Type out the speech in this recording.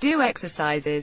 Do exercises.